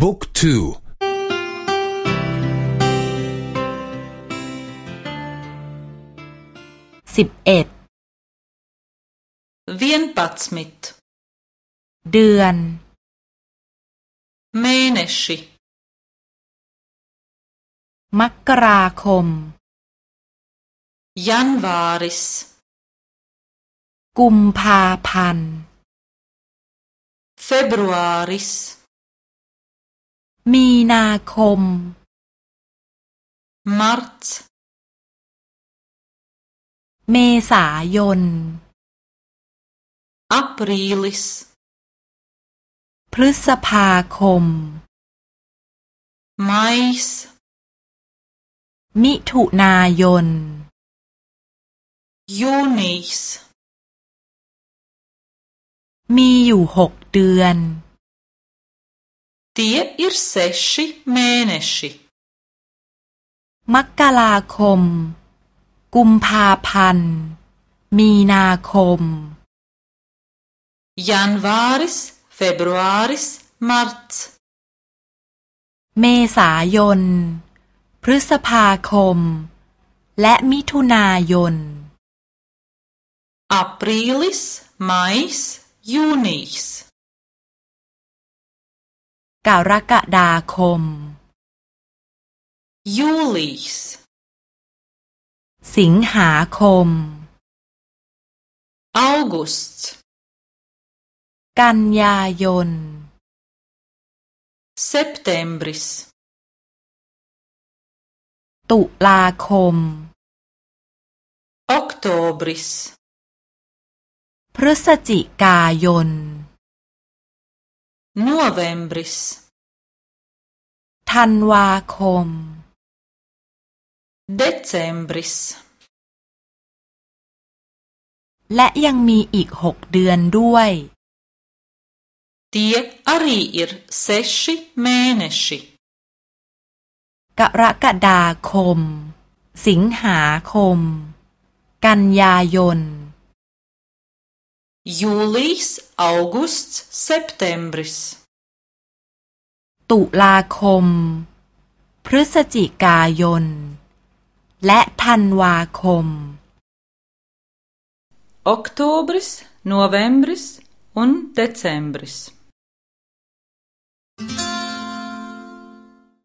บุ๊กทูสิบเอ็ดเวียนปัตสมิดเดือนเมเนชิมกราคมยันวาริสกุมภาพันธ์เฟบรุอาริส มีนาคมมาร์ชเมษายนอัปริลิสพฤษภาคมไมส์มิถุนายนยูนิสมีอยู่หกเดือน Tie ir seši mēneši. มกราคม กุมภาพันธ์ มีนาคม Janvāris, februāris, marts. เมษายน พฤษภาคม และมิถุนายน Aprīlis, mais, jūnijs. กรกฎาคมยูลิสสิงหาคมออกุสต์กันยายนเซปเทมบริสตุลาคมออกโตบริสพฤศจิกายน Novembris ธันวาคม Decembris และยังมีอีกหกเดือนด้วย Tie arī ir seši mēneši กรกฎาคม สิงหาคม กันยายน Jūlijs, augusts, septembris ตุลาคม พฤศจิกายน และธันวาคม Oktobris, novembris un decembris